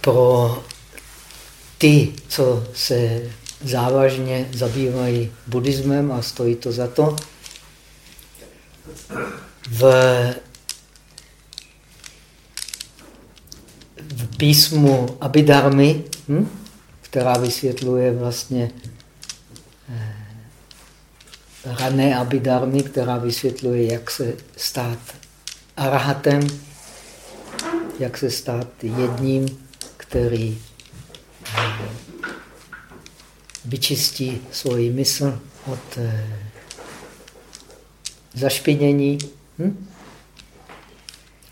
pro ty, co se závažně zabývají buddhismem a stojí to za to, v, v písmu Abhidharmy, hm, která vysvětluje vlastně eh, rané Abhidharmy, která vysvětluje, jak se stát arahatem, jak se stát jedním, který vyčistí svoji mysl od eh, zašpinění. Hm?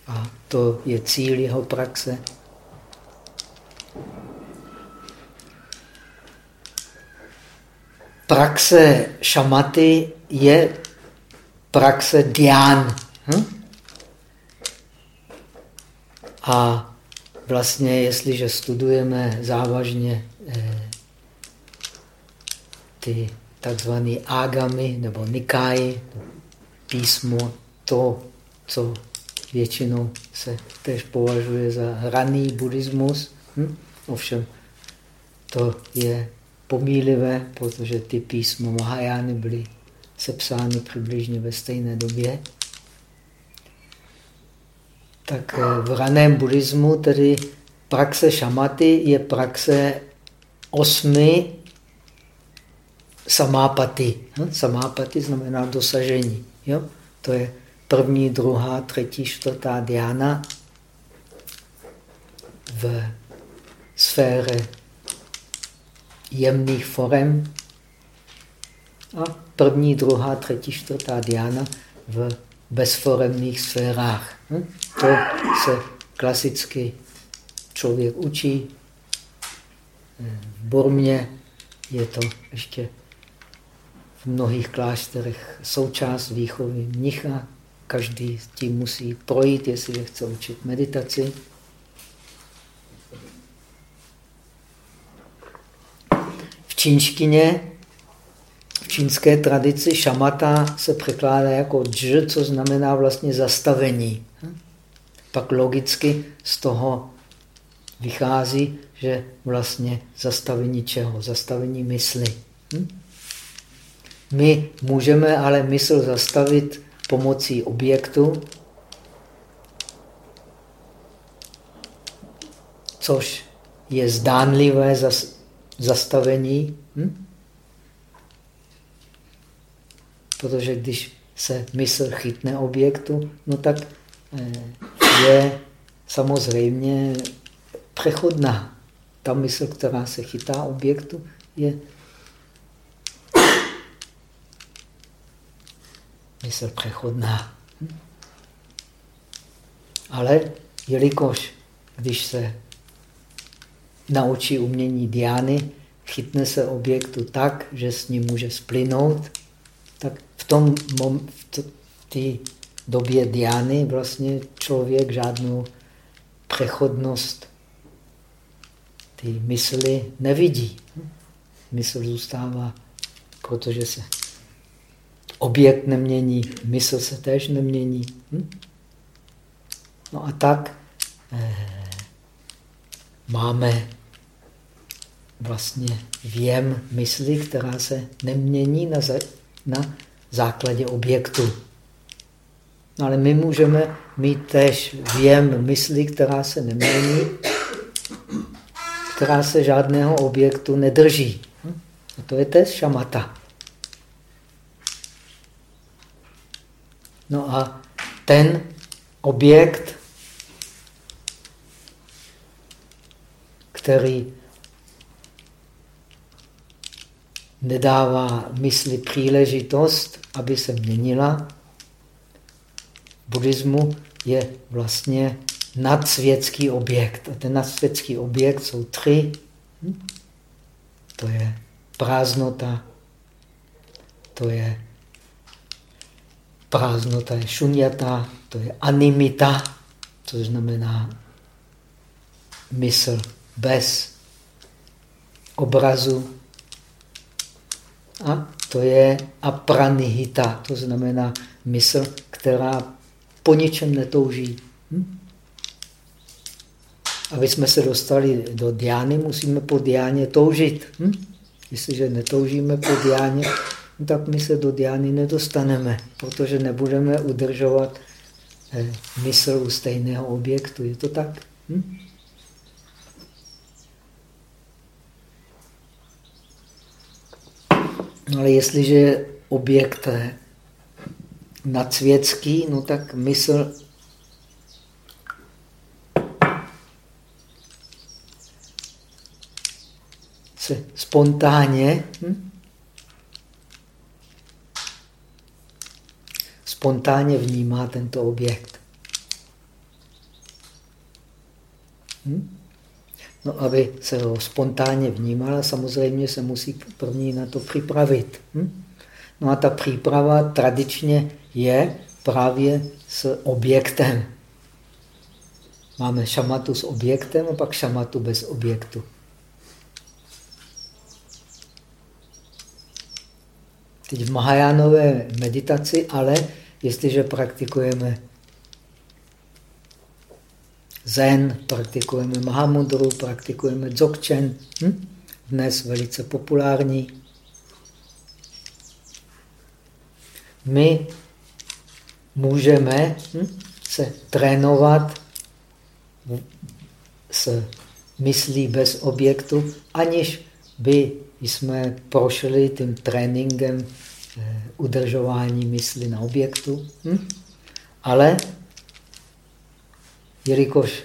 A to je cíl jeho praxe. Praxe šamaty je praxe dián. Hm? A vlastně, jestliže studujeme závažně eh, ty takzvané ágamy nebo nikáji, písmo, to, co většinou se tež považuje za raný buddhismus. Hm? Ovšem, to je pomílivé, protože ty písmo Mahajány byly sepsány přibližně ve stejné době. Tak eh, v raném buddhismu tedy praxe šamaty je praxe osmi samápaty. Hm? Samápaty znamená dosažení. Jo? To je první, druhá, třetí, čtvrtá diana v sféře jemných forem a první, druhá, třetí, čtvrtá diana v bezforemných sférách. Hm? To se klasicky člověk učí. V Burmě je to ještě v mnohých klášterech součást výchovy mnicha. Každý s tím musí projít, jestli chce učit meditaci. V čínštině, v čínské tradici šamata se překládá jako dž, co znamená vlastně zastavení. Pak logicky z toho vychází, že vlastně zastavení čeho? Zastavení mysli. Hm? My můžeme ale mysl zastavit pomocí objektu, což je zdánlivé zastavení. Hm? Protože když se mysl chytne objektu, no tak eh, je samozřejmě přechodná. Ta mysl, která se chytá objektu, je mysl přechodná. Ale jelikož, když se naučí umění diány, chytne se objektu tak, že s ním může splynout, tak v tom v té době diány vlastně člověk žádnou přechodnost ty mysli nevidí. Mysl zůstává, protože se objekt nemění, mysl se též nemění. Hm? No a tak eh, máme vlastně věm mysli, která se nemění na, na základě objektu. No ale my můžeme mít též věm mysli, která se nemění, která se žádného objektu nedrží. A to je též šamata. No a ten objekt, který nedává mysli příležitost, aby se měnila, buddhismu je vlastně nadsvětský objekt. A ten nadsvětský objekt jsou tři. Hm? To je prázdnota, to je prázdnota je šunyata, to je animita, což znamená mysl bez obrazu. A to je apranihita, to znamená mysl, která po ničem netouží. Hm? aby jsme se dostali do diány, musíme po diáně toužit. Hm? Jestliže netoužíme po diáně, no tak my se do diány nedostaneme, protože nebudeme udržovat eh, mysl u stejného objektu. Je to tak? Hm? Ale jestliže je objekt nadsvětský, no tak mysl se spontánně hm? spontánně vnímá tento objekt. Hm? No, aby se ho spontánně vnímala, samozřejmě se musí první na to připravit. Hm? No a ta příprava tradičně je právě s objektem. Máme šamatu s objektem a pak šamatu bez objektu. Teď v Mahajánové meditaci, ale jestliže praktikujeme Zen, praktikujeme Mahamudru, praktikujeme Dzogchen, hm? dnes velice populární. My můžeme hm, se trénovat s myslí bez objektu, aniž by jsme prošli tím tréninkem eh, udržování mysli na objektu. Hm? Ale jelikož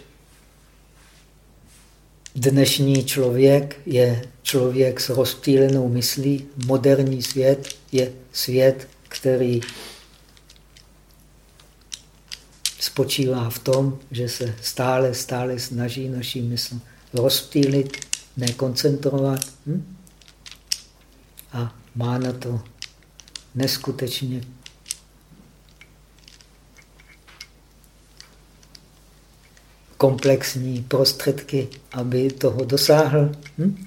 dnešní člověk je člověk s rozptýlenou myslí, moderní svět je svět, který spočívá v tom, že se stále, stále snaží naší mysl rozptýlit, nekoncentrovat. Hm? A má na to neskutečně komplexní prostředky, aby toho dosáhl. Hm?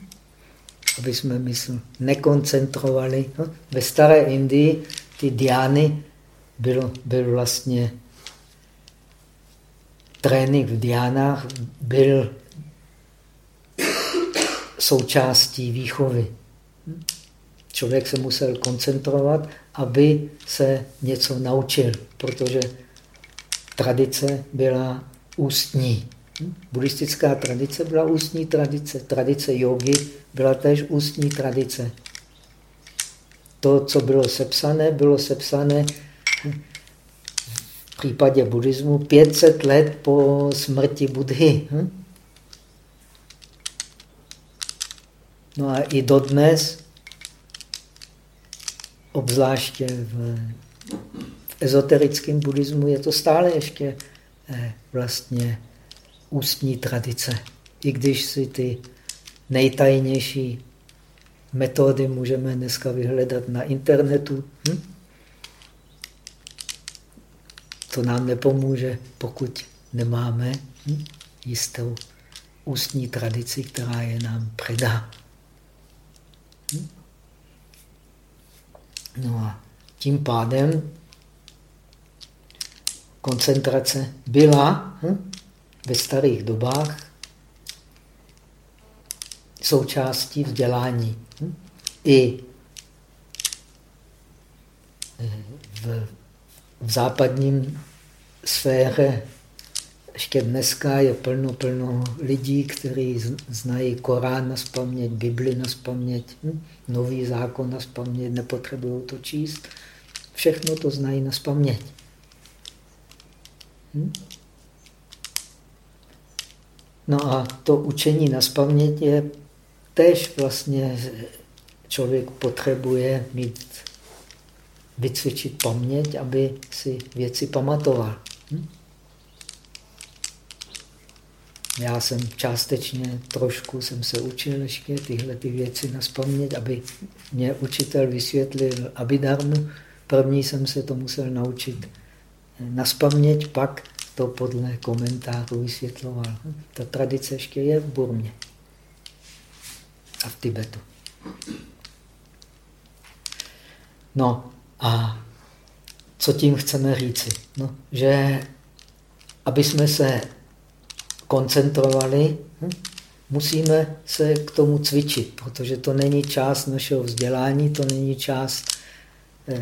Aby jsme mysl nekoncentrovali. No, ve staré Indii ty diány byl, byl vlastně trénink v diánách byl součástí výchovy. Člověk se musel koncentrovat, aby se něco naučil, protože tradice byla ústní. Buddhistická tradice byla ústní tradice. Tradice jogy byla též ústní tradice. To, co bylo sepsané, bylo sepsané v případě buddhismu 500 let po smrti Budhy. No a i dodnes, obzvláště v, v ezoterickém buddhismu, je to stále ještě Eh, vlastně ústní tradice. I když si ty nejtajnější metody můžeme dneska vyhledat na internetu, hm? to nám nepomůže, pokud nemáme hm? jistou ústní tradici, která je nám předá. Hm? No a tím pádem koncentrace byla hm, ve starých dobách součástí vzdělání. I v, v západním sféře ještě dneska je plno, plno lidí, kteří znají Korán na spaměť, Bibli na spaměť, hm? nový zákon na spaměť, nepotřebují to číst. Všechno to znají na spaměť. Hm? No a to učení na spaměť je tež vlastně člověk potřebuje mít, vycvičit paměť, aby si věci pamatoval. Hm? Já jsem částečně trošku jsem se učil ještě tyhle ty věci na spaměť, aby mě učitel vysvětlil abidarmu. První jsem se to musel naučit na spaměť, pak to podle komentářů vysvětloval. Ta tradice ještě je v Burmě a v Tibetu. No a co tím chceme říci? No, že aby jsme se koncentrovali, hm, musíme se k tomu cvičit, protože to není část našeho vzdělání, to není část eh,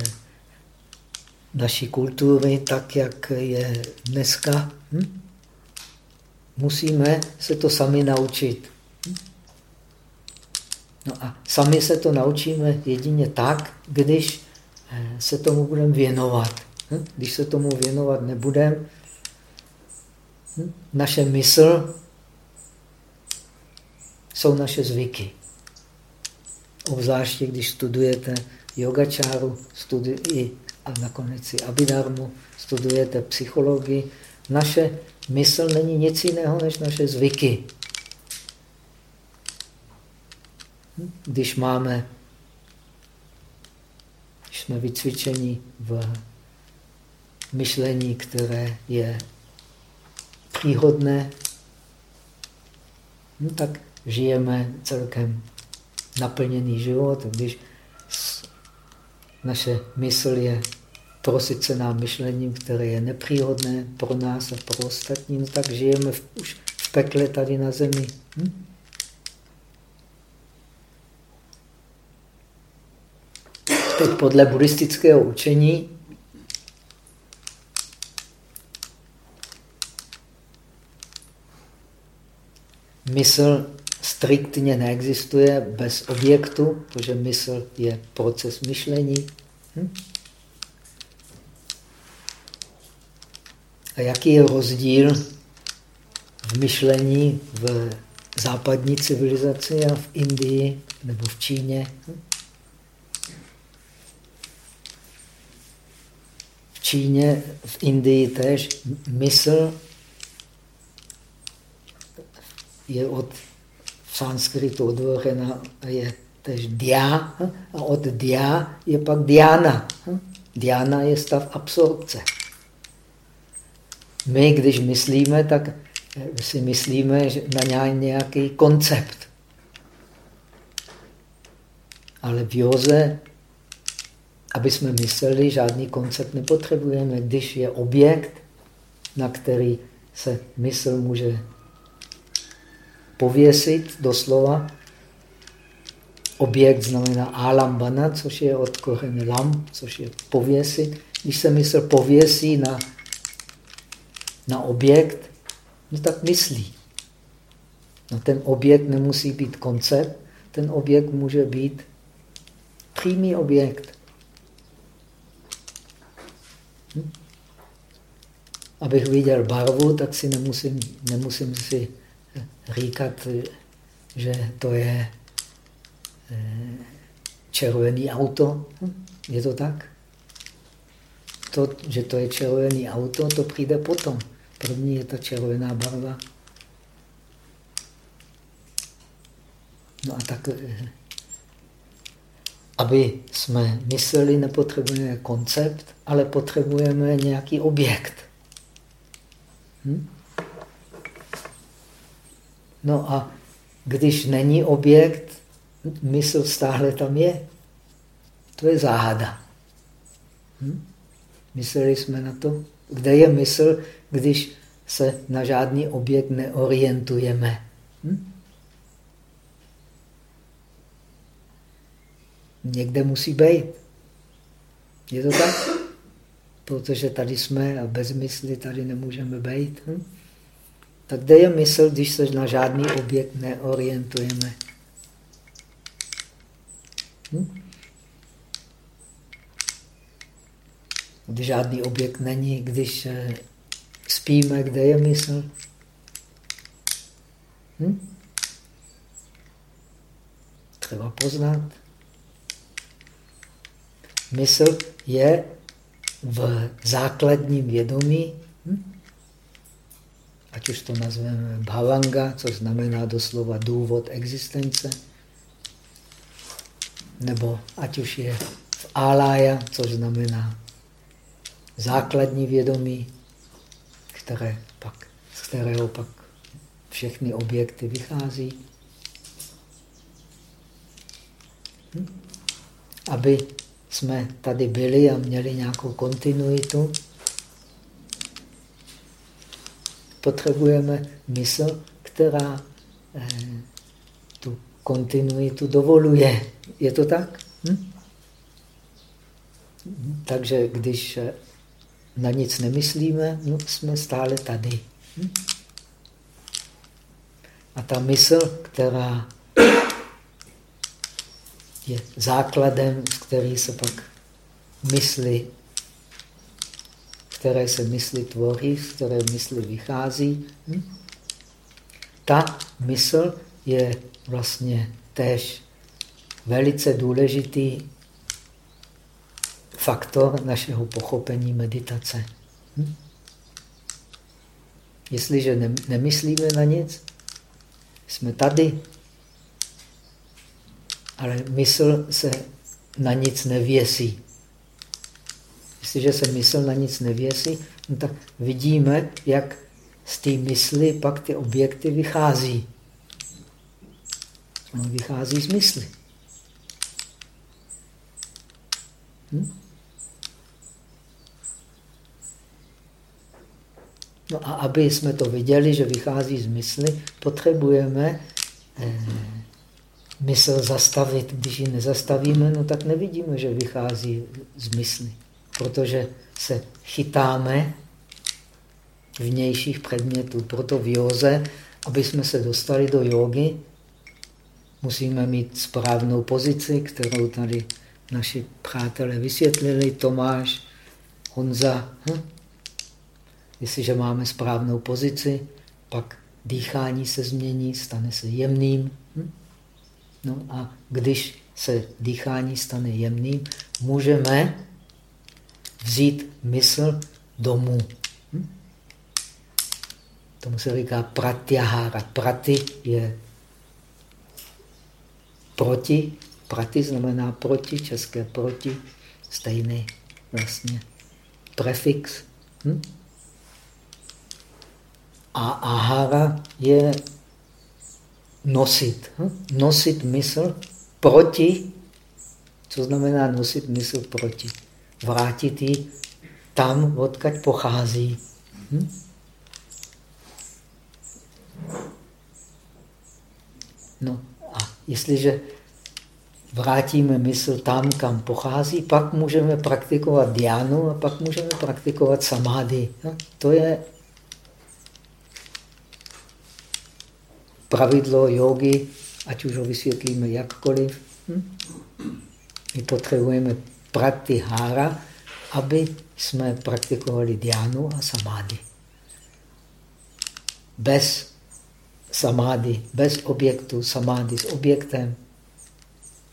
naší kultury, tak jak je dneska. Hm? Musíme se to sami naučit. No a sami se to naučíme jedině tak, když eh, se tomu budeme věnovat. Hm? Když se tomu věnovat nebudeme, hm? naše mysl jsou naše zvyky. Obzvláště, když studujete yogačáru, studi a nakonec i abidarmu, studujete psychologii, naše mysl není nic jiného než naše zvyky. Když máme, když jsme vycvičeni v myšlení, které je příhodné, no tak žijeme celkem naplněný život. Když naše mysl je prosycená myšlením, které je nepříhodné pro nás a pro ostatní, no tak žijeme v, už v pekle tady na zemi. Hm? Teď podle buddhistického učení mysl striktně neexistuje bez objektu, protože mysl je proces myšlení. Hm? A jaký je rozdíl v myšlení v západní civilizaci a v Indii nebo v Číně? Hm? Číně, v Indii tež mysl je od sanskritu odvořena je tež dia a od dia je pak diana. Diana je stav absorpce. My, když myslíme, tak si myslíme na nějaký koncept. Ale v józe, aby jsme mysleli, žádný koncept nepotřebujeme. Když je objekt, na který se mysl může pověsit doslova. Objekt znamená alambana, což je od kořene lam, což je pověsit. Když se mysl pověsí na, na objekt, no tak myslí. No ten objekt nemusí být koncept, ten objekt může být přímý objekt. Abych viděl barvu, tak si nemusím, nemusím si říkat, že to je eh, červený auto. Je to tak? To, že to je červený auto, to přijde potom. První je ta červená barva. No a tak, eh, aby jsme mysleli, nepotřebujeme koncept, ale potřebujeme nějaký objekt. Hm? No a když není objekt, mysl stále tam je. To je záhada. Hm? Mysleli jsme na to? Kde je mysl, když se na žádný objekt neorientujeme? Hm? Někde musí být. Je to tak? Protože tady jsme a bez mysli tady nemůžeme být. Hm? Tak kde je mysl, když se na žádný objekt neorientujeme? Hm? Když žádný objekt není, když eh, spíme, kde je mysl? Hm? Třeba poznat. Mysl je v základním vědomí. Hm? ať už to nazveme bhavanga, což znamená doslova důvod existence, nebo ať už je v alaya, což znamená základní vědomí, které pak, z kterého pak všechny objekty vychází. Hm? Aby jsme tady byli a měli nějakou kontinuitu, potřebujeme mysl, která eh, tu kontinuitu dovoluje. Je to tak? Hm? Takže když eh, na nic nemyslíme, no, jsme stále tady. Hm? A ta mysl, která je základem, z který se pak mysli, které se mysli tvoří, z které mysli vychází, hm? ta mysl je vlastně též velice důležitý faktor našeho pochopení meditace. Hm? Jestliže ne, nemyslíme na nic, jsme tady, ale mysl se na nic nevěsí. Jestliže se mysl na nic nevěsí, no tak vidíme, jak z té mysli pak ty objekty vychází. On vychází z mysli. Hm? No a aby jsme to viděli, že vychází z mysli, potřebujeme eh, mysl zastavit. Když ji nezastavíme, no tak nevidíme, že vychází z mysli. Protože se chytáme vnějších předmětů. Proto v józe, aby jsme se dostali do jógy, musíme mít správnou pozici, kterou tady naši přátelé vysvětlili, Tomáš, Honza. Hm? Jestliže máme správnou pozici, pak dýchání se změní, stane se jemným. No a když se dýchání stane jemným, můžeme vzít mysl domů. Hm? Tomu se říká pratyahara. Praty je proti. Praty znamená proti, české proti, stejný vlastně prefix. Hm? A ahara je nosit. Hm? Nosit mysl proti. Co znamená nosit mysl proti? Vrátit ji tam, odkud pochází. Hm? No a jestliže vrátíme mysl tam, kam pochází, pak můžeme praktikovat diánu a pak můžeme praktikovat samády. No, to je pravidlo jogy, ať už ho vysvětlíme jakkoliv. Hm? My potřebujeme praktihara, aby jsme praktikovali diánu a samády. Bez samády, bez objektu, samády s objektem.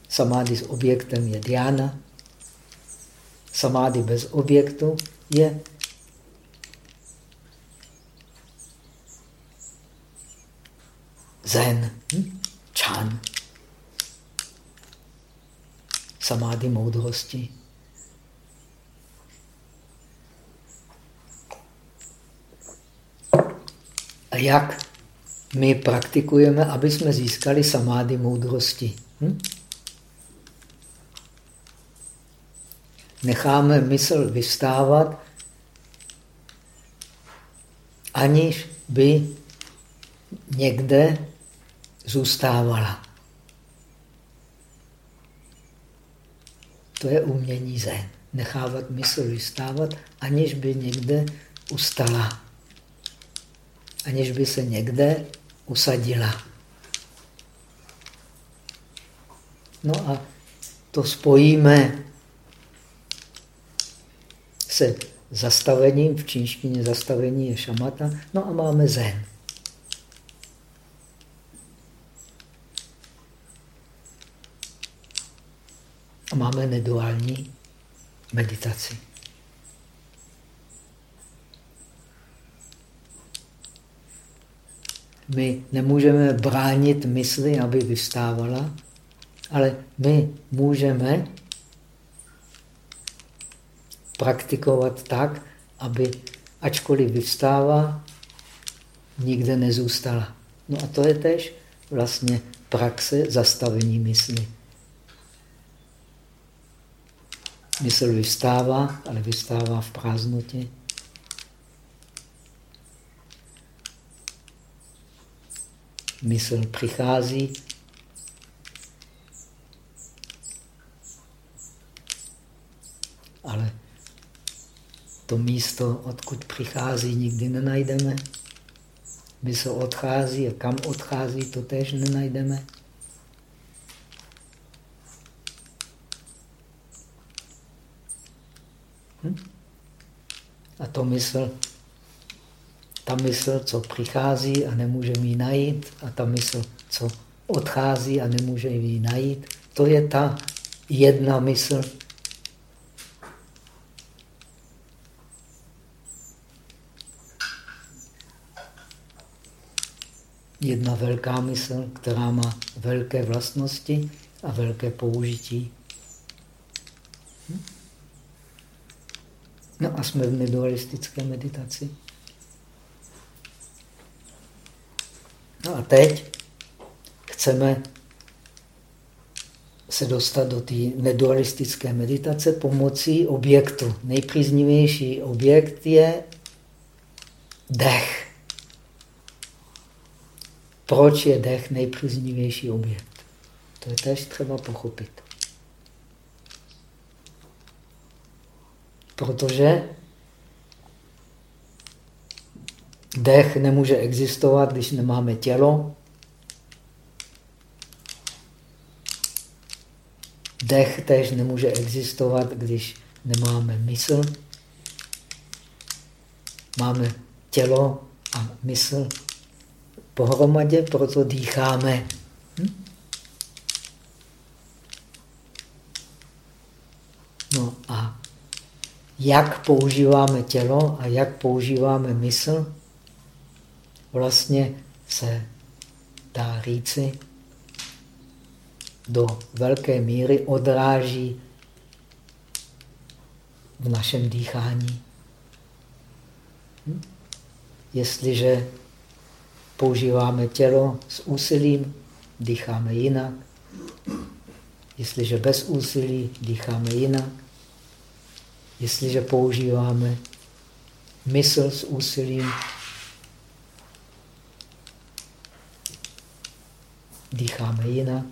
Samády s objektem je diána. Samády bez objektu je zen, hm? čan. Samády moudrosti. A jak my praktikujeme, aby jsme získali samády moudrosti? Hm? Necháme mysl vystávat, aniž by někde zůstávala. To je umění zen. Nechávat mysl vystávat, aniž by někde ustala. Aniž by se někde usadila. No a to spojíme se zastavením, v čínštině zastavení je šamata, no a máme zen. Máme neduální meditaci. My nemůžeme bránit mysli, aby vystávala, ale my můžeme praktikovat tak, aby ačkoliv vyvstává, nikde nezůstala. No a to je tež vlastně praxe zastavení mysli. Mysl vystává, ale vystává v prázdnotě. mysl přichází, ale to místo, odkud přichází, nikdy nenajdeme. Mysl odchází a kam odchází, to tež nenajdeme. A to mysl, ta mysl, co přichází a nemůže ji najít, a ta mysl, co odchází a nemůže ji najít, to je ta jedna mysl, jedna velká mysl, která má velké vlastnosti a velké použití. Hm? No a jsme v nedualistické meditaci. No a teď chceme se dostat do té nedualistické meditace pomocí objektu. Nejpříznivější objekt je dech. Proč je dech nejpříznivější objekt? To je tež třeba pochopit. Protože dech nemůže existovat, když nemáme tělo. Dech tež nemůže existovat, když nemáme mysl. Máme tělo a mysl pohromadě, proto dýcháme. Hm? No a jak používáme tělo a jak používáme mysl, vlastně se dá říci, do velké míry odráží v našem dýchání. Hm? Jestliže používáme tělo s úsilím, dýcháme jinak. Jestliže bez úsilí, dýcháme jinak. Jestliže používáme mysl s úsilím, dýcháme jinak.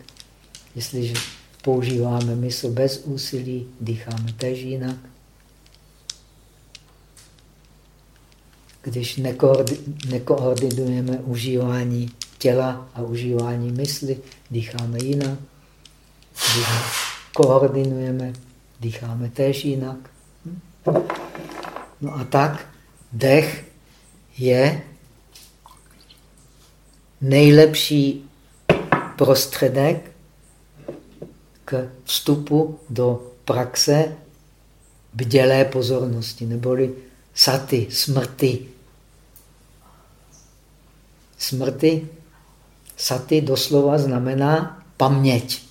Jestliže používáme mysl bez úsilí, dýcháme tež jinak. když nekoordinujeme užívání těla a užívání mysli, dýcháme jinak. Když koordinujeme, dýcháme též jinak. No a tak dech je nejlepší prostředek k vstupu do praxe bdělé pozornosti, neboli saty, smrti, smrti. Saty doslova znamená paměť.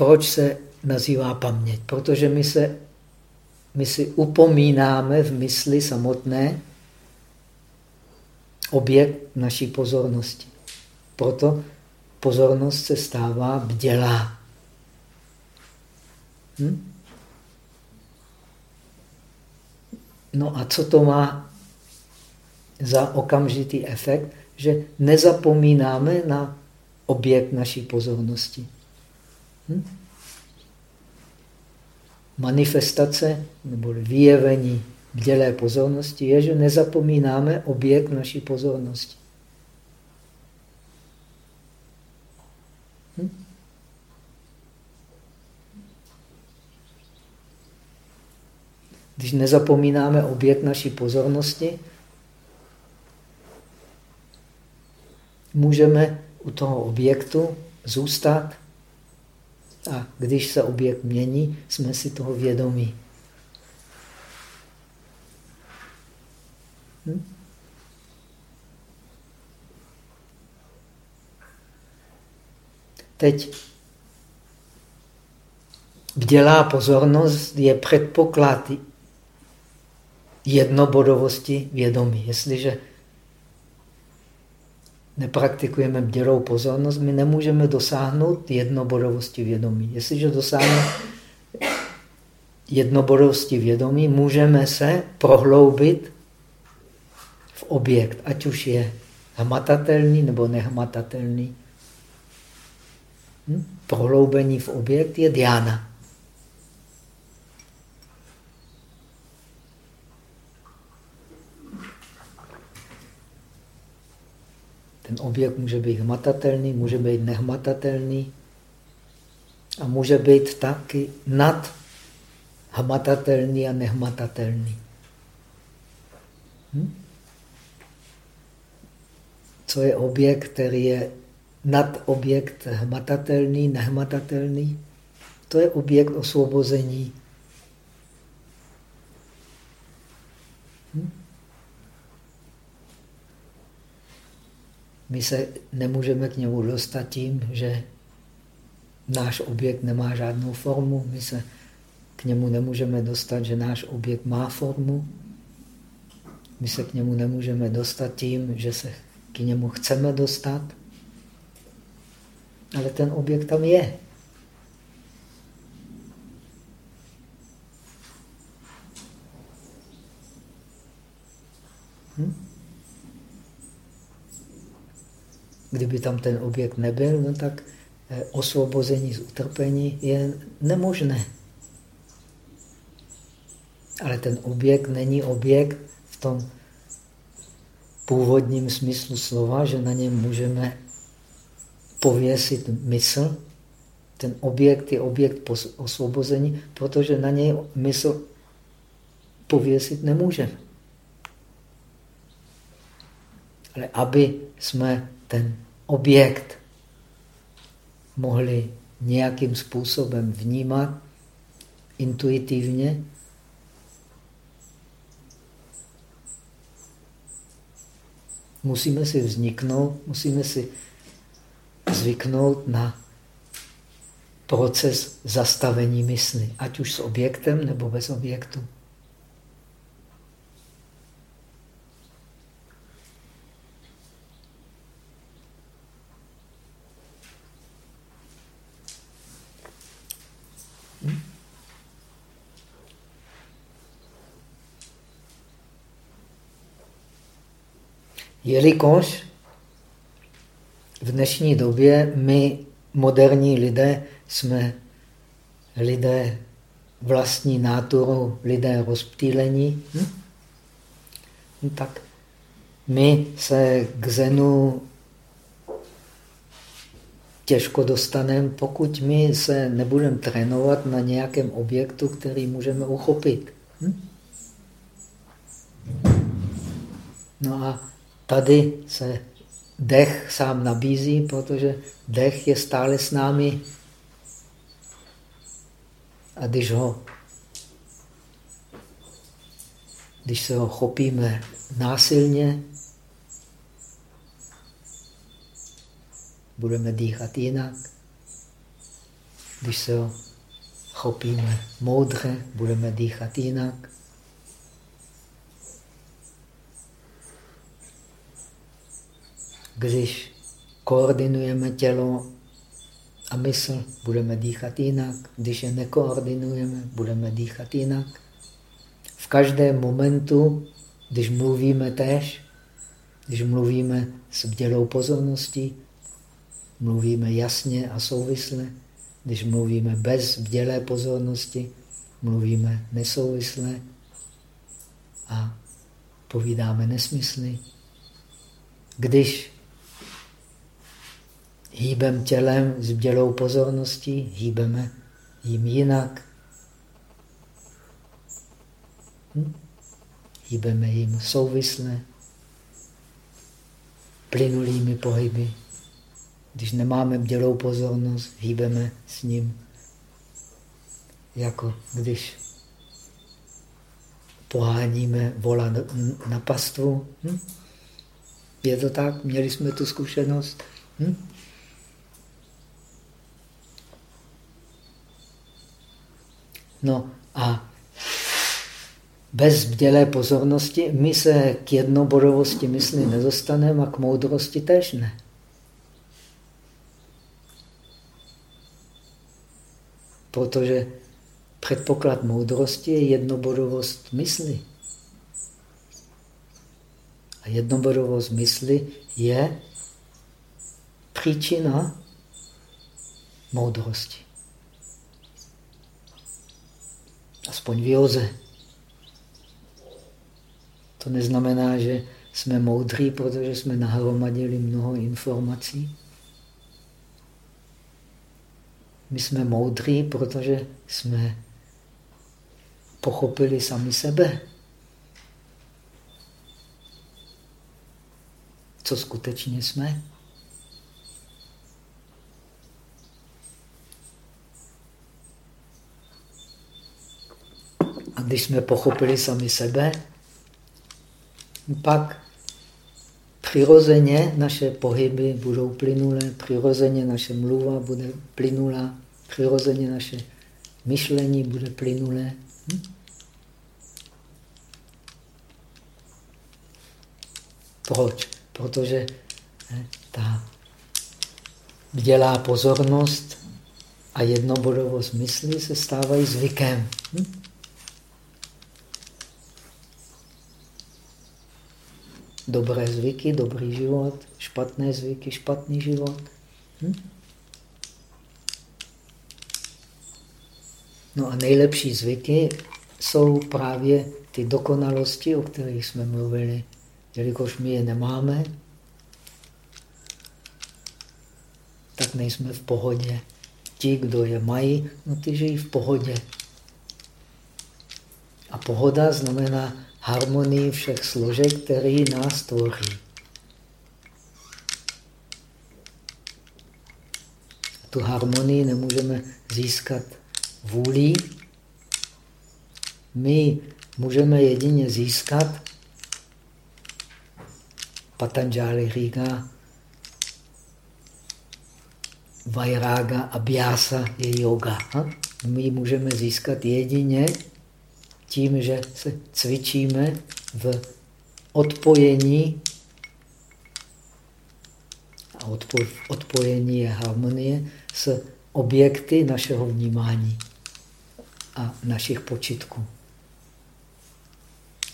Proč se nazývá paměť? Protože my, se, my si upomínáme v mysli samotné objekt naší pozornosti. Proto pozornost se stává bdělá. Hm? No a co to má za okamžitý efekt? Že nezapomínáme na objekt naší pozornosti. Hm? Manifestace nebo vyjevení bdělé pozornosti je, že nezapomínáme objekt naší pozornosti. Hm? Když nezapomínáme objekt naší pozornosti, můžeme u toho objektu zůstat a když se objekt mění, jsme si toho vědomí. Hm? Teď bdělá pozornost je předpoklad jednobodovosti vědomí. Jestliže nepraktikujeme bdělou pozornost, my nemůžeme dosáhnout jednobodovosti vědomí. Jestliže dosáhneme jednobodovosti vědomí, můžeme se prohloubit v objekt, ať už je hmatatelný nebo nehmatatelný. Hm? Prohloubení v objekt je diána. Ten objekt může být hmatatelný, může být nehmatatelný a může být taky nad hmatatelný a nehmatatelný. Hm? Co je objekt, který je nad objekt hmatatelný, nehmatatelný? To je objekt osvobození. My se nemůžeme k němu dostat tím, že náš objekt nemá žádnou formu. My se k němu nemůžeme dostat, že náš objekt má formu. My se k němu nemůžeme dostat tím, že se k němu chceme dostat. Ale ten objekt tam je. Hm? Kdyby tam ten objekt nebyl, no tak eh, osvobození z utrpení je nemožné. Ale ten objekt není objekt v tom původním smyslu slova, že na něm můžeme pověsit mysl. Ten objekt je objekt osvobození, protože na něj mysl pověsit nemůžeme. Ale aby jsme ten objekt mohli nějakým způsobem vnímat intuitivně, musíme si vzniknout, musíme si zvyknout na proces zastavení mysli, ať už s objektem nebo bez objektu. Jelikož v dnešní době my, moderní lidé, jsme lidé vlastní náturu, lidé rozptýlení, hm? No tak my se k Zenu těžko dostaneme, pokud my se nebudeme trénovat na nějakém objektu, který můžeme uchopit. Hm? No a Tady se dech sám nabízí, protože dech je stále s námi. A když ho, když se ho chopíme násilně, budeme dýchat jinak. Když se ho chopíme moudře, budeme dýchat jinak. Když koordinujeme tělo a mysl, budeme dýchat jinak. Když je nekoordinujeme, budeme dýchat jinak. V každém momentu, když mluvíme tež, když mluvíme s bdělou pozorností, mluvíme jasně a souvisle. Když mluvíme bez bdělé pozornosti, mluvíme nesouvisle a povídáme nesmysly. Když hýbem tělem s bdělou pozorností, hýbeme jim jinak. Hm? Hýbeme jim souvisle, plynulými pohyby. Když nemáme bdělou pozornost, hýbeme s ním, jako když poháníme vola na pastvu. Hm? Je to tak? Měli jsme tu zkušenost? Hm? No a bez bdělé pozornosti my se k jednobodovosti mysli nedostaneme a k moudrosti tež ne. Protože předpoklad moudrosti je jednobodovost mysli. A jednobodovost mysli je příčina moudrosti. Aspoň v józe. To neznamená, že jsme moudří, protože jsme nahromadili mnoho informací. My jsme moudří, protože jsme pochopili sami sebe. Co skutečně jsme. Když jsme pochopili sami sebe, pak přirozeně naše pohyby budou plynulé, přirozeně naše mluva bude plynulá, přirozeně naše myšlení bude plynulé. Hm? Proč? Protože ne, ta dělá pozornost a jednobodovost mysli se stávají zvykem. Hm? Dobré zvyky, dobrý život, špatné zvyky, špatný život. Hm? No a nejlepší zvyky jsou právě ty dokonalosti, o kterých jsme mluvili. Jelikož my je nemáme, tak nejsme v pohodě. Ti, kdo je mají, no ty žijí v pohodě. A pohoda znamená harmonii všech složek, který nás tvoří. Tu harmonii nemůžeme získat vůlí. My můžeme jedině získat, Patanjali říká, Vajrága a Biasa je yoga. My můžeme získat jedině tím, že se cvičíme v odpojení, a odpo, odpojení je harmonie, s objekty našeho vnímání a našich počitků.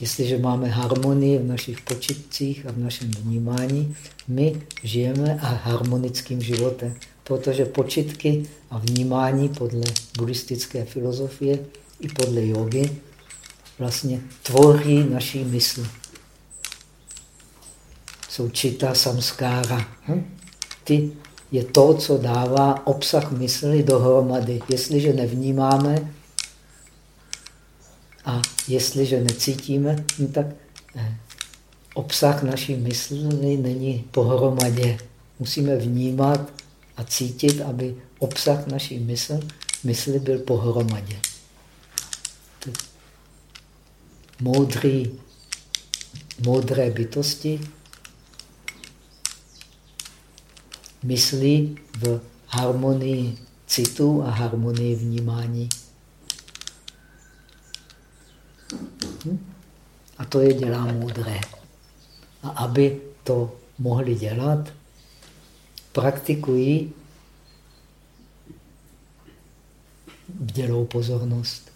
Jestliže máme harmonii v našich počitcích a v našem vnímání, my žijeme a harmonickým životem, protože počitky a vnímání podle buddhistické filozofie i podle jogy vlastně tvoří naší mysl. Jsou čita samskára. Hm? Ty je to, co dává obsah mysli dohromady. Jestliže nevnímáme a jestliže necítíme, no tak eh, obsah naší mysli není pohromadě. Musíme vnímat a cítit, aby obsah naší mysl, mysli byl pohromadě moudrý, moudré bytosti myslí v harmonii citu a harmonii vnímání. Hm? A to je dělá moudré. A aby to mohli dělat, praktikují bdělou pozornost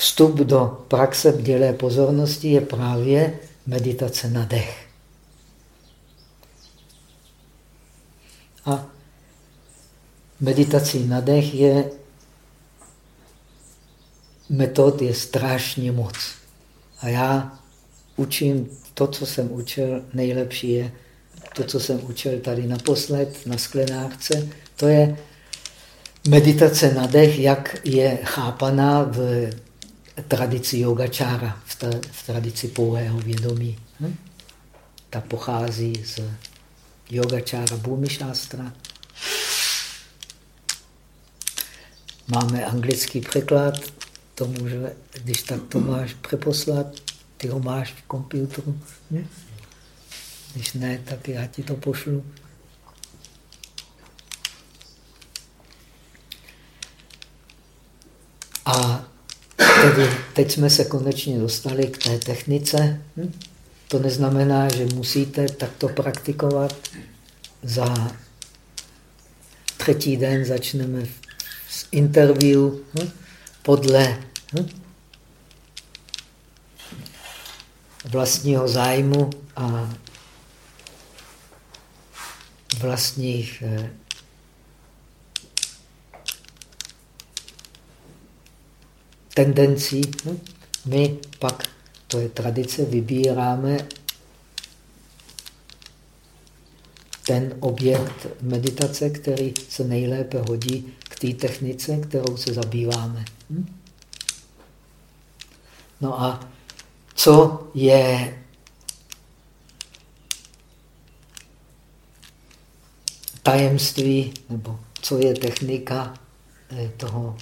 vstup do praxe bdělé pozornosti je právě meditace na dech. A meditací na dech je metod je strašně moc. A já učím to, co jsem učil, nejlepší je to, co jsem učil tady naposled na sklenářce, to je meditace na dech, jak je chápaná v tradici yogačára, v, ta, v tradici pouhého vědomí. Hm? Ta pochází z yogačára Bhumišástra. Máme anglický překlad, to může, když tak to máš přeposlat, ty ho máš v počítači. Hm? Když ne, tak já ti to pošlu. A Tedy teď jsme se konečně dostali k té technice. Hm? To neznamená, že musíte takto praktikovat. Za třetí den začneme s interview hm? podle hm? vlastního zájmu a vlastních tendencí. Hm? My pak, to je tradice, vybíráme ten objekt meditace, který se nejlépe hodí k té technice, kterou se zabýváme. Hm? No a co je tajemství, nebo co je technika eh, toho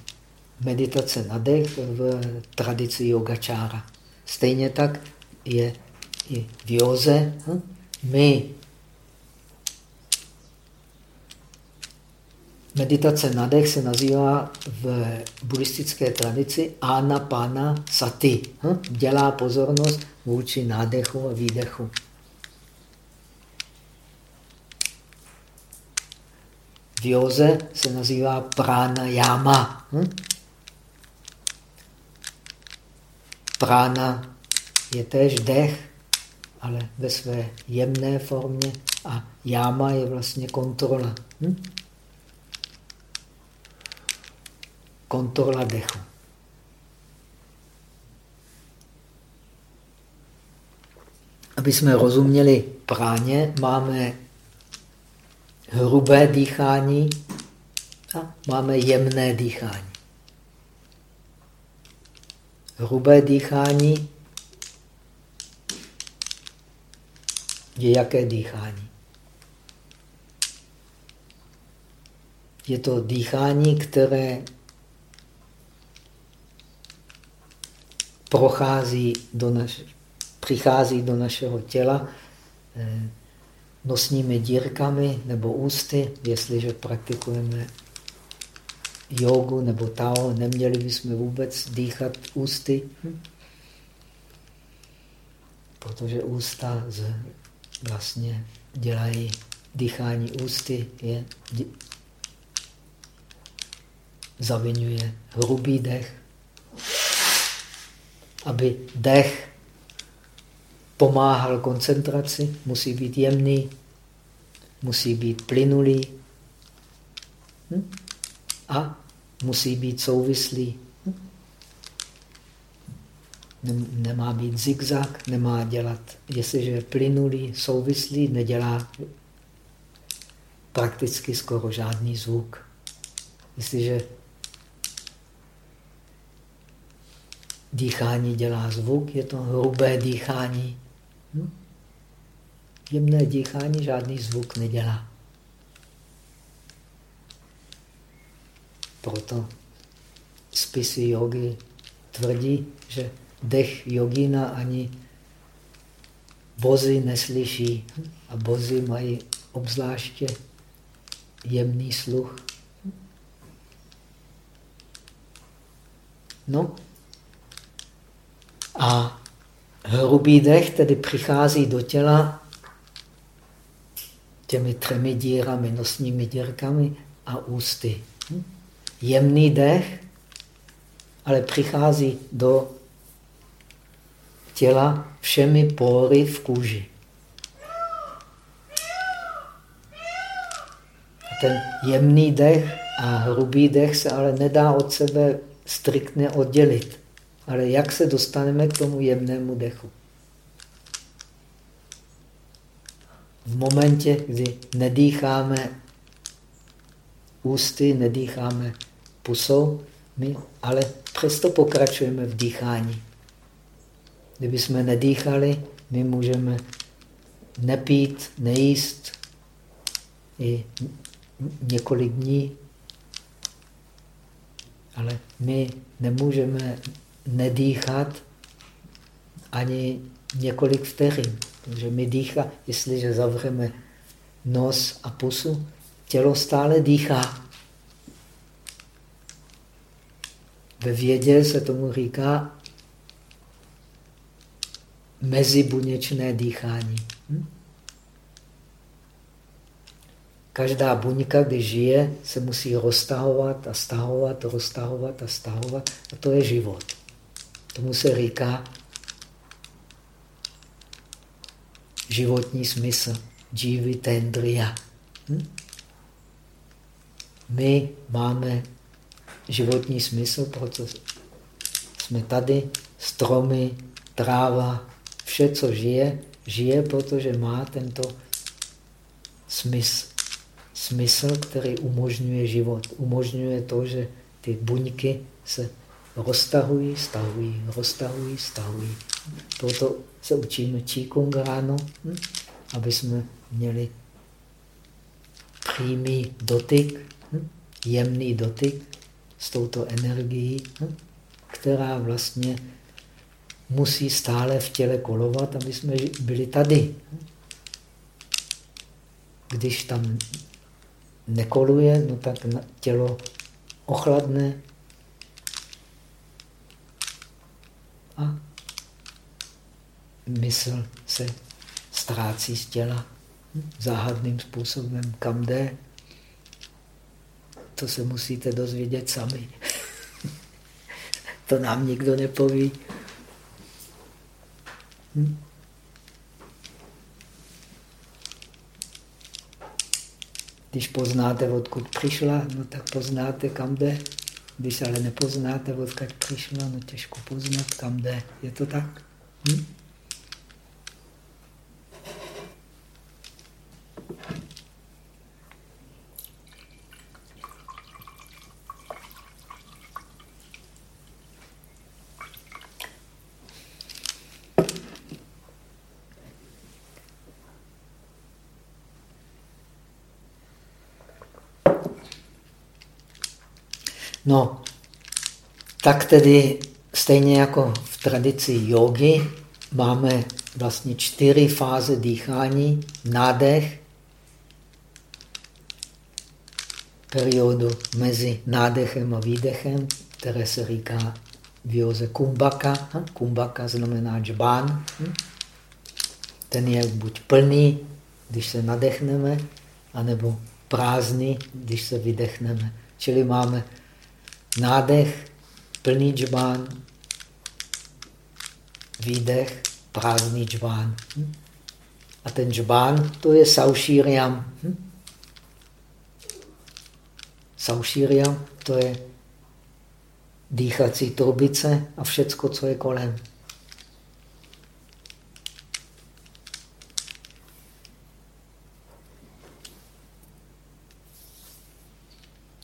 meditace na dech v tradici yogačára. Stejně tak je i v józe. Hm? My Meditace na dech se nazývá v buddhistické tradici Anapana Sati. Hm? Dělá pozornost vůči nádechu a výdechu. V józe se nazývá pranayama. Hm? Prána je též dech, ale ve své jemné formě a jáma je vlastně kontrola. Hm? Kontrola dechu. Aby jsme rozuměli práně, máme hrubé dýchání a máme jemné dýchání. Hrubé dýchání je jaké dýchání? Je to dýchání, které prochází do naš, přichází do našeho těla eh, nosními dírkami nebo ústy, jestliže praktikujeme jogu nebo tao, neměli bychom vůbec dýchat ústy, hm? protože ústa z, vlastně dělají dýchání ústy, je, dě, zavinuje hrubý dech, aby dech pomáhal koncentraci, musí být jemný, musí být plynulý. Hm? A musí být souvislý. Nemá být zigzag, nemá dělat, jestliže je plynulý, souvislý, nedělá prakticky skoro žádný zvuk. Jestliže dýchání dělá zvuk, je to hrubé dýchání. Hm? Jemné dýchání žádný zvuk nedělá. Proto spisy jogy tvrdí, že dech jogina ani bozy neslyší. A bozy mají obzvláště jemný sluch. No a hrubý dech tedy přichází do těla těmi třemi dírami, nosními dírkami a ústy. Hm? Jemný dech, ale přichází do těla všemi pory v kůži. A ten jemný dech a hrubý dech se ale nedá od sebe striktně oddělit. Ale jak se dostaneme k tomu jemnému dechu? V momentě, kdy nedýcháme ústy, nedýcháme pusou, my ale přesto pokračujeme v dýchání. Kdyby jsme nedýchali, my můžeme nepít, nejíst i několik dní, ale my nemůžeme nedýchat ani několik vteřin. Protože my dýchá, jestliže zavřeme nos a pusu, tělo stále dýchá. Ve vědě se tomu říká mezibuněčné dýchání. Hm? Každá buňka, když žije, se musí roztahovat a stahovat, roztahovat a stahovat. A to je život. Tomu se říká životní smysl. Jivy tendria. Hm? My máme životní smysl, protože jsme tady, stromy, tráva, vše, co žije, žije, protože má tento smysl. Smysl, který umožňuje život. Umožňuje to, že ty buňky se roztahují, stahují, roztahují, stahují. Proto se učíme Qigong ráno, hm? aby jsme měli přímý dotyk? Jemný dotyk s touto energií, hm? která vlastně musí stále v těle kolovat, aby jsme byli tady. Když tam nekoluje, no tak tělo ochladne a mysl se ztrácí z těla záhadným způsobem. Kam jde? To se musíte dozvědět sami. to nám nikdo nepoví. Hm? Když poznáte, odkud přišla, no tak poznáte, kam jde. Když ale nepoznáte, odkud přišla, no těžko poznat, kam jde. Je to tak? Hm? No, tak tedy stejně jako v tradici jogy máme vlastně čtyři fáze dýchání. Nádech, periodu mezi nádechem a výdechem, které se říká v józe kumbaka. Kumbaka znamená džbán. Ten je buď plný, když se nadechneme, anebo prázdný, když se vydechneme. Čili máme Nádech, plný džbán, výdech, prázdný džbán. Hm? A ten džbán, to je saušíriam. Hm? Saušíriam, to je dýchací trubice a všecko, co je kolem.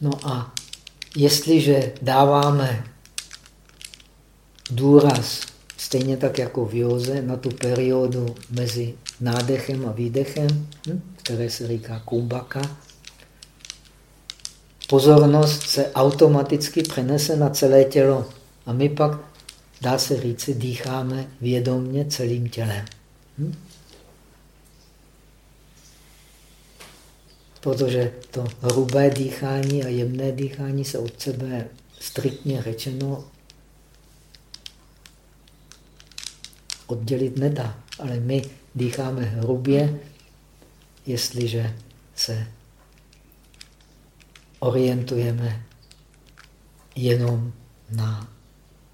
No a jestliže dáváme důraz, stejně tak jako v józe, na tu periodu mezi nádechem a výdechem, hm, které se říká kumbaka, pozornost se automaticky přenese na celé tělo. A my pak, dá se říci, dýcháme vědomně celým tělem. Hm? Protože to hrubé dýchání a jemné dýchání se od sebe striktně řečeno oddělit nedá. Ale my dýcháme hrubě, jestliže se orientujeme jenom na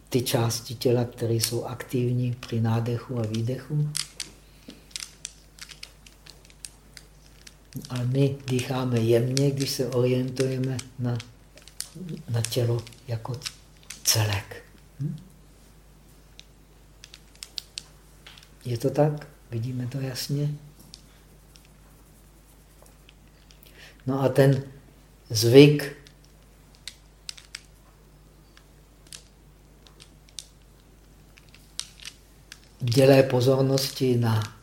ty části těla, které jsou aktivní při nádechu a výdechu. Ale my dýcháme jemně, když se orientujeme na, na tělo jako celek. Hm? Je to tak? Vidíme to jasně? No a ten zvyk dělé pozornosti na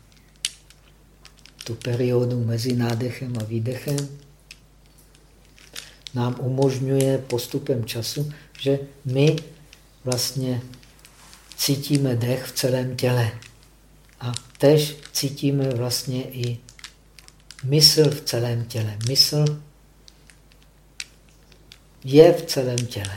tu periodu mezi nádechem a výdechem, nám umožňuje postupem času, že my vlastně cítíme dech v celém těle. A tež cítíme vlastně i mysl v celém těle. Mysl je v celém těle.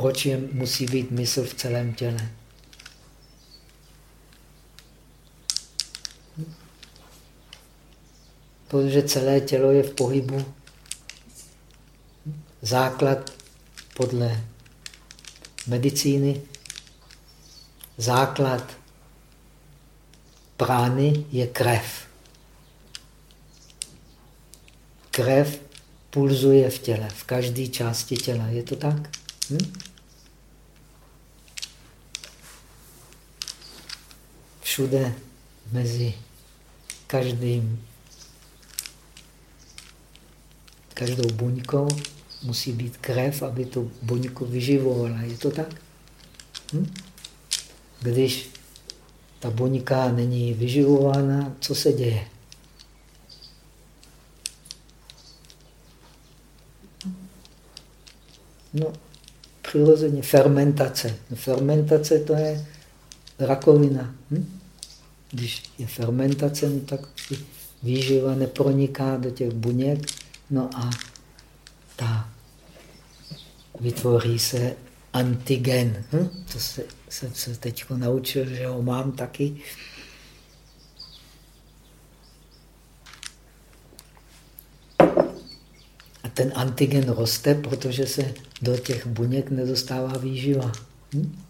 Proč je, musí být mysl v celém těle. Protože celé tělo je v pohybu. Základ podle medicíny, základ prány je krev. Krev pulzuje v těle, v každé části těla. Je to tak? Hm? Všude mezi každým, každou buňkou musí být krev, aby tu buňku vyživovala. Je to tak? Hm? Když ta buňka není vyživována, co se děje? No, přirozeně fermentace. Fermentace to je rakovina. Hm? Když je fermentace, no, tak výživa neproniká do těch buněk, no a ta vytvoří se antigen. Hm? To se, jsem se teď naučil, že ho mám taky. A ten antigen roste, protože se do těch buněk nedostává výživa. Hm?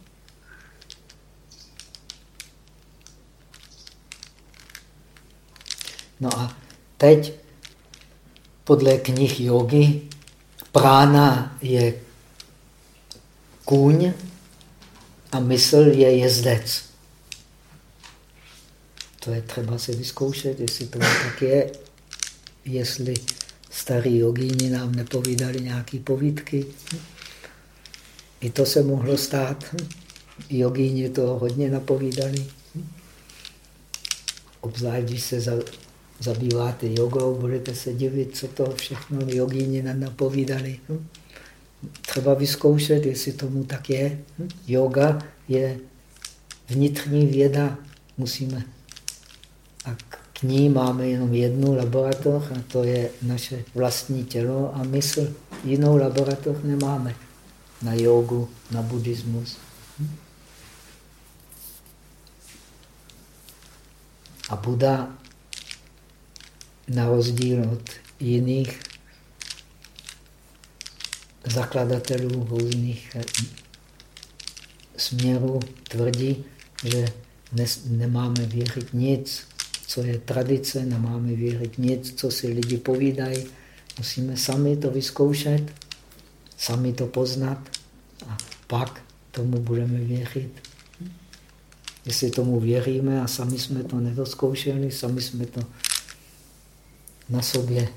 No a teď podle knih jogy prána je kůň a mysl je jezdec. To je třeba si vyzkoušet, jestli to tak je, jestli starí jogíni nám nepovídali nějaké povídky. I to se mohlo stát. Jogíni to hodně napovídali. Obzvlášť, když se zabýváte jogou, budete se divit, co to všechno jogíni napovídali. Třeba vyzkoušet, jestli tomu tak je. Yoga je vnitřní věda. Musíme. A k ní máme jenom jednu laboratoř a to je naše vlastní tělo a mysl. Jinou laboratoř nemáme na jogu, na buddhismus. A Buddha na rozdíl od jiných zakladatelů různých směrů tvrdí, že nemáme věřit nic, co je tradice, nemáme věřit nic, co si lidi povídají. Musíme sami to vyzkoušet, sami to poznat a pak tomu budeme věřit. Jestli tomu věříme a sami jsme to nedoskoušeli, sami jsme to na sobě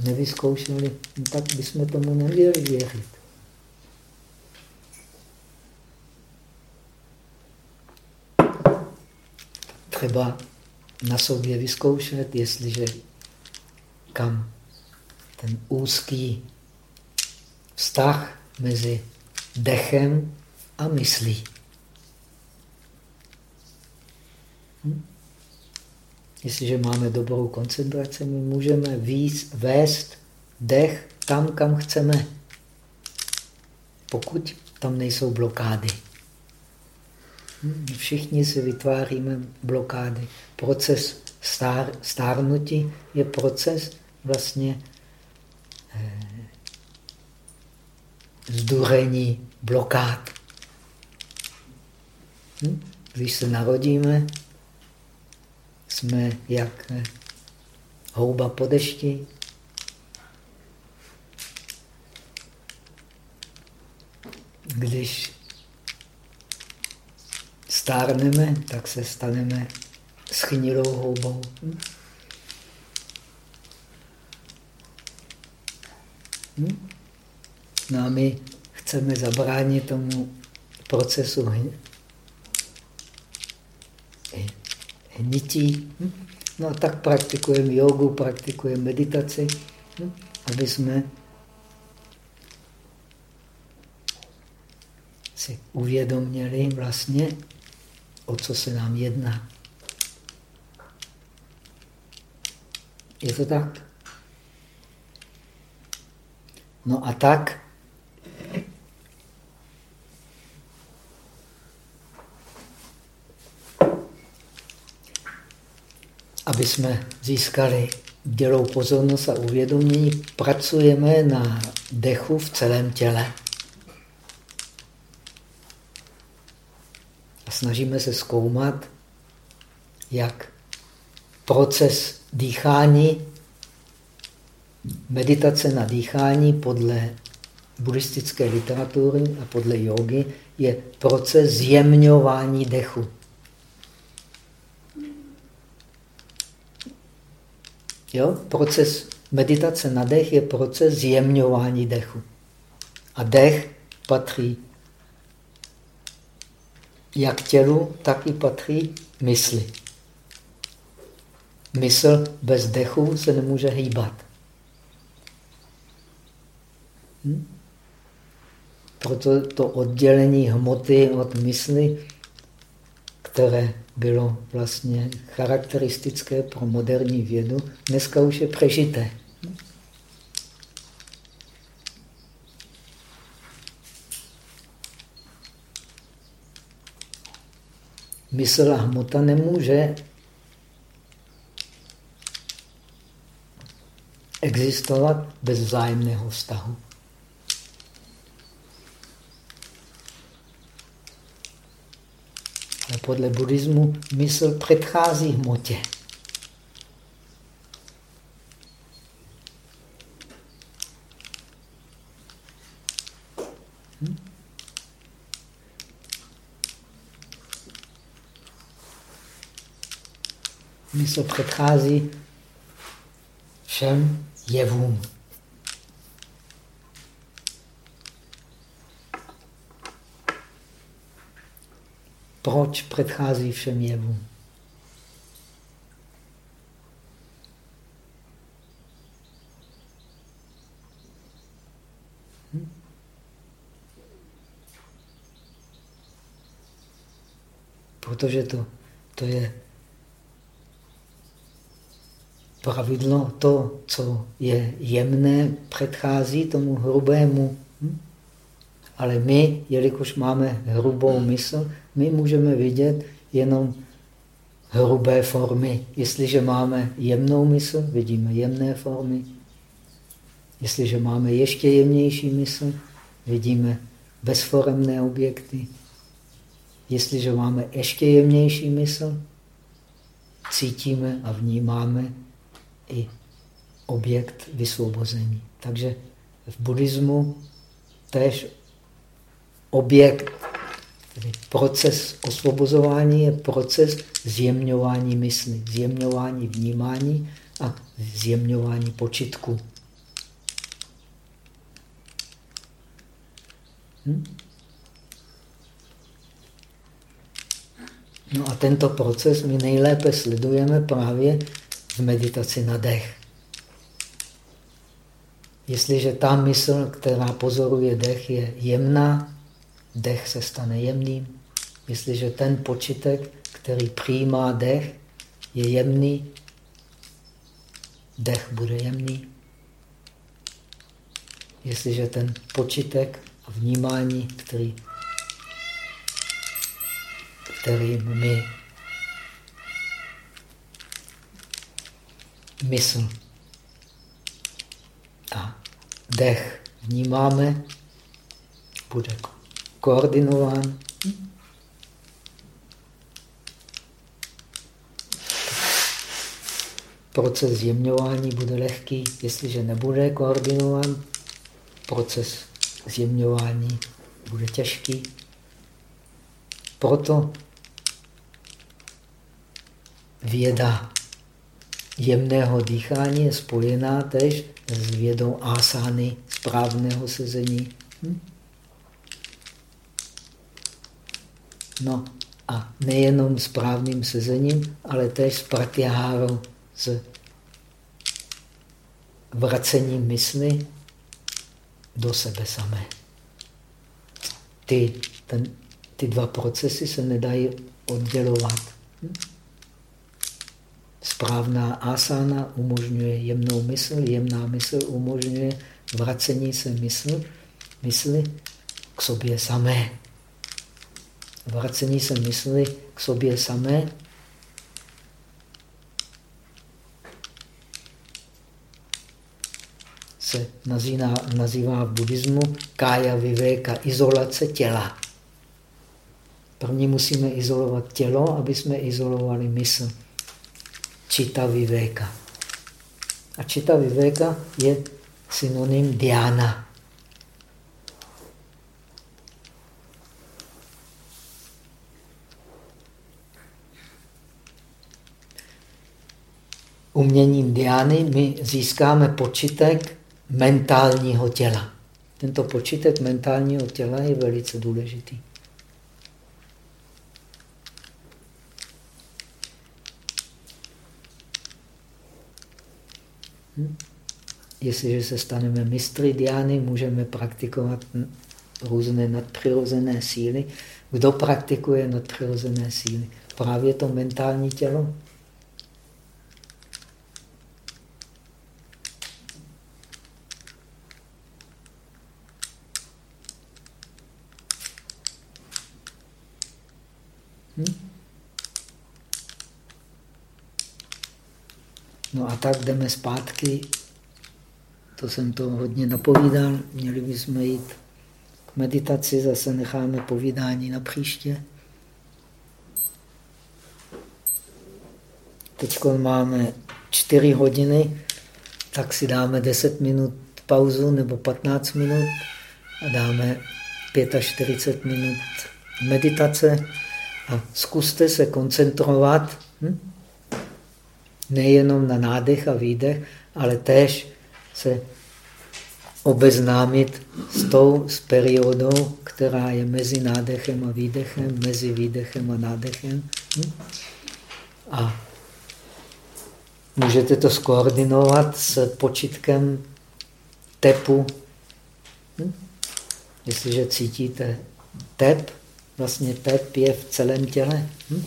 nevyzkoušeli, tak bychom tomu neměli věřit. Třeba na sobě vyzkoušet, jestliže kam ten úzký vztah mezi dechem a myslí. Hm? Jestliže máme dobrou koncentraci, my můžeme víc, vést dech tam, kam chceme, pokud tam nejsou blokády. Všichni si vytváříme blokády. Proces stár, stárnutí je proces vlastně eh, zdurení blokád. Hm? Když se narodíme, jsme jak eh, houba po dešti. Když stárneme, tak se staneme schnilou houbou. Hm? No a my chceme zabránit tomu procesu hnití. Hm? No a tak praktikujeme jogu, praktikujeme meditaci, hm? aby jsme si uvědomili vlastně, o co se nám jedná. Je to tak? No a tak aby jsme získali dělou pozornost a uvědomění, pracujeme na dechu v celém těle. A snažíme se zkoumat, jak proces dýchání, meditace na dýchání podle buddhistické literatury a podle jogy je proces zjemňování dechu. Jo? Proces meditace na dech je proces zjemňování dechu. A dech patří jak tělu, tak i patří mysli. Mysl bez dechu se nemůže hýbat. Hm? Proto to oddělení hmoty od mysli, které bylo vlastně charakteristické pro moderní vědu, dneska už je přežité. Mysl a hmota nemůže existovat bez vzájemného vztahu. Podle buddhismu mysl předchází hmotě. Hm? Mysl předchází všem jevům. Proč předchází všem jevům? Hm? Protože to, to je pravidlo, to, co je jemné, předchází tomu hrubému. Ale my, jelikož máme hrubou mysl, my můžeme vidět jenom hrubé formy. Jestliže máme jemnou mysl, vidíme jemné formy. Jestliže máme ještě jemnější mysl, vidíme bezforemné objekty. Jestliže máme ještě jemnější mysl, cítíme a vnímáme i objekt vysvobození. Takže v buddhismu též objekt, tedy proces osvobozování je proces zjemňování mysli, zjemňování vnímání a zjemňování počitku. Hm? No a tento proces my nejlépe sledujeme právě v meditaci na dech. Jestliže ta mysl, která pozoruje dech, je jemná, dech se stane jemným. Jestliže ten počitek, který přijímá dech, je jemný, dech bude jemný. Jestliže ten počitek a vnímání, který, který my mysl a dech vnímáme, bude koordinován. Proces zjemňování bude lehký, jestliže nebude koordinován, proces zjemňování bude těžký. Proto věda jemného dýchání je spojená tež s vědou asány, správného sezení. Hm? No a nejenom správným sezením, ale též s pratyahárou, s vracením mysli do sebe samé. Ty, ten, ty dva procesy se nedají oddělovat. Hm? Správná asana umožňuje jemnou mysl, jemná mysl umožňuje vracení se mysl, mysli k sobě samé vracení se mysli k sobě samé, se nazývá, nazývá v buddhismu kája vivéka, izolace těla. První musíme izolovat tělo, aby jsme izolovali mysl. Čita vivéka. A čita vivéka je synonym diana. Uměním diány my získáme počitek mentálního těla. Tento počitek mentálního těla je velice důležitý. Hm? Jestliže se staneme mistry diány, můžeme praktikovat různé nadpřirozené síly. Kdo praktikuje nadpřirozené síly? Právě to mentální tělo. Hm? No a tak jdeme zpátky. To jsem to hodně napovídal. Měli bychom jít k meditaci, zase necháme povídání na příště. Teď máme 4 hodiny, tak si dáme 10 minut pauzu nebo 15 minut a dáme 45 minut meditace. A zkuste se koncentrovat hm? Nejenom na nádech a výdech, ale též se obeznámit s tou s periodou, která je mezi nádechem a výdechem, mezi výdechem a nádechem. Hm? A můžete to skoordinovat s počitkem tepu. Hm? Jestliže cítíte tep, Vlastně tep je v celém těle. Hm?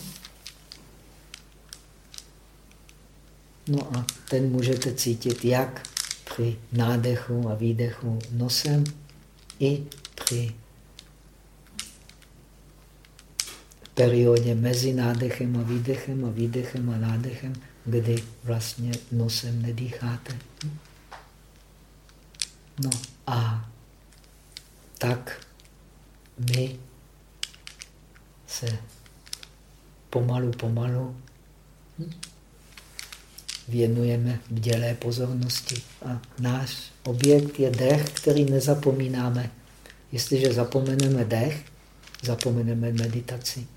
No a ten můžete cítit jak při nádechu a výdechu nosem, i při periodě mezi nádechem a výdechem a výdechem a nádechem, kdy vlastně nosem nedýcháte. No a tak my se pomalu, pomalu věnujeme bdělé pozornosti. A náš objekt je dech, který nezapomínáme. Jestliže zapomeneme dech, zapomeneme meditaci.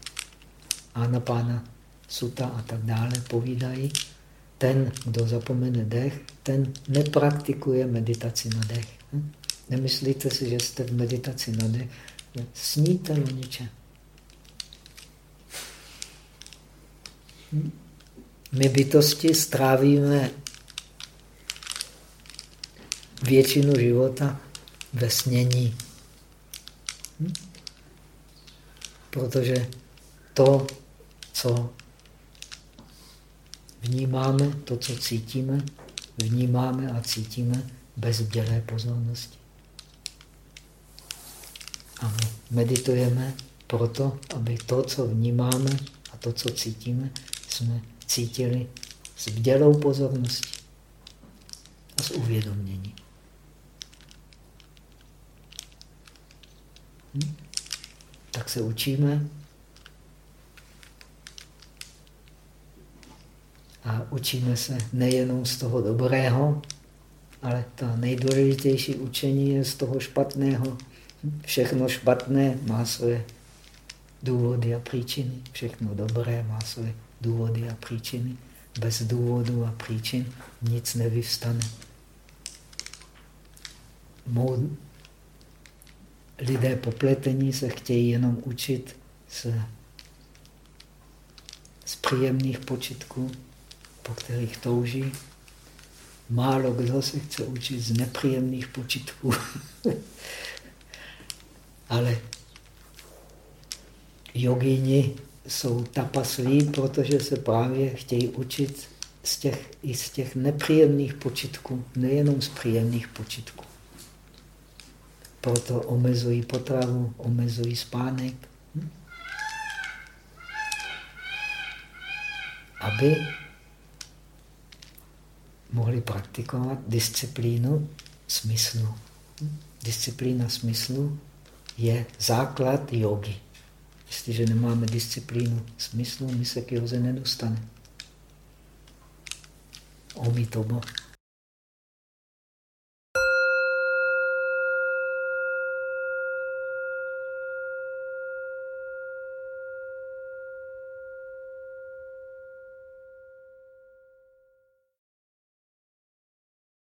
pána suta a tak dále povídají, ten, kdo zapomene dech, ten nepraktikuje meditaci na dech. Hm? Nemyslíte si, že jste v meditaci na dech, sníte o ničem. My bytosti strávíme většinu života ve snění. Hm? Protože to, co vnímáme, to, co cítíme, vnímáme a cítíme bez bdělé pozornosti. A my meditujeme proto, aby to, co vnímáme a to, co cítíme, jsme cítili s vdělou pozorností a s uvědoměním. Hm? Tak se učíme a učíme se nejenom z toho dobrého, ale ta nejdůležitější učení je z toho špatného. Všechno špatné má své důvody a příčiny, všechno dobré má své důvody a příčiny. Bez důvodu a příčin nic nevyvstane. Mou lidé popletení se chtějí jenom učit z, z příjemných počitků, po kterých touží. Málo kdo se chce učit z nepříjemných počitků. Ale jogíni jsou tapaslí, protože se právě chtějí učit z těch, i z těch nepříjemných počitků, nejenom z příjemných počitků. Proto omezují potravu, omezují spánek. Hm? Aby mohli praktikovat disciplínu smyslu. Disciplína smyslu je základ jogy. Jestliže nemáme disciplínu smyslu, my se k joze nedostaneme. Omitobo.